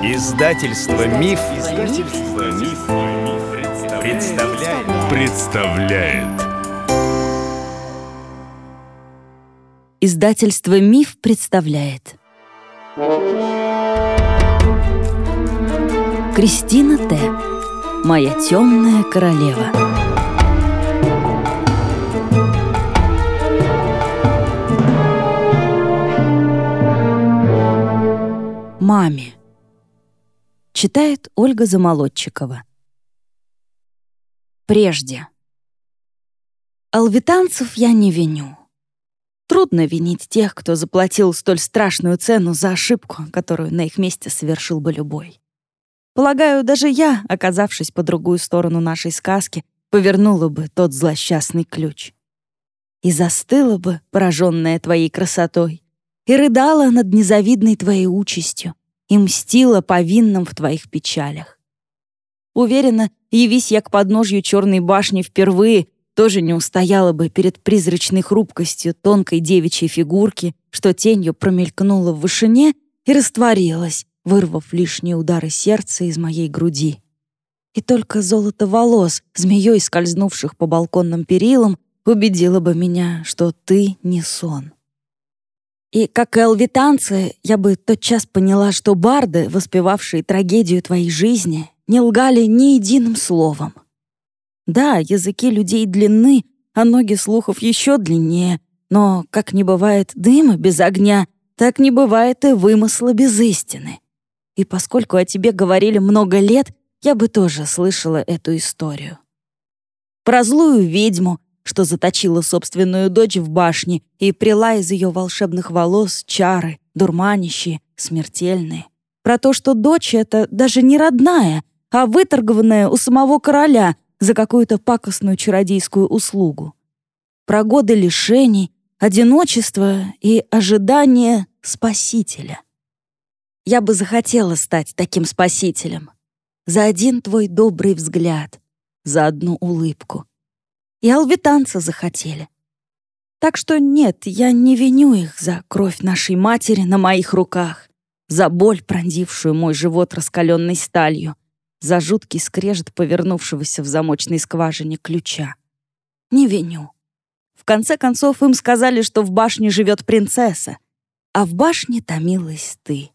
Издательство Миф, Издательство Миф, представляет. представляет. Издательство Миф представляет. Кристина Т. Моя темная королева. Маме. Читает Ольга Замолодчикова. Прежде. Алвитанцев я не виню. Трудно винить тех, кто заплатил столь страшную цену за ошибку, которую на их месте совершил бы любой. Полагаю, даже я, оказавшись по другую сторону нашей сказки, повернула бы тот злосчастный ключ. И застыла бы, пораженная твоей красотой, и рыдала над незавидной твоей участью, и мстила повинным в твоих печалях. Уверена, явись я к подножью черной башни впервые, тоже не устояла бы перед призрачной хрупкостью тонкой девичьей фигурки, что тенью промелькнула в вышине и растворилась, вырвав лишние удары сердца из моей груди. И только золото волос, змеей скользнувших по балконным перилам, убедило бы меня, что ты не сон. И, как и алвитанцы, я бы тотчас поняла, что барды, воспевавшие трагедию твоей жизни, не лгали ни единым словом. Да, языки людей длинны, а ноги слухов еще длиннее, но, как не бывает дыма без огня, так не бывает и вымысла без истины. И поскольку о тебе говорили много лет, я бы тоже слышала эту историю. Про злую ведьму, что заточила собственную дочь в башне и прила из ее волшебных волос чары, дурманящие, смертельные. Про то, что дочь эта даже не родная, а выторгованная у самого короля за какую-то пакостную чародейскую услугу. Про годы лишений, одиночества и ожидания спасителя. Я бы захотела стать таким спасителем. За один твой добрый взгляд, за одну улыбку, и алвитанца захотели. Так что нет, я не виню их за кровь нашей матери на моих руках, за боль, пронзившую мой живот раскаленной сталью, за жуткий скрежет повернувшегося в замочной скважине ключа. Не виню. В конце концов, им сказали, что в башне живет принцесса, а в башне томилась ты.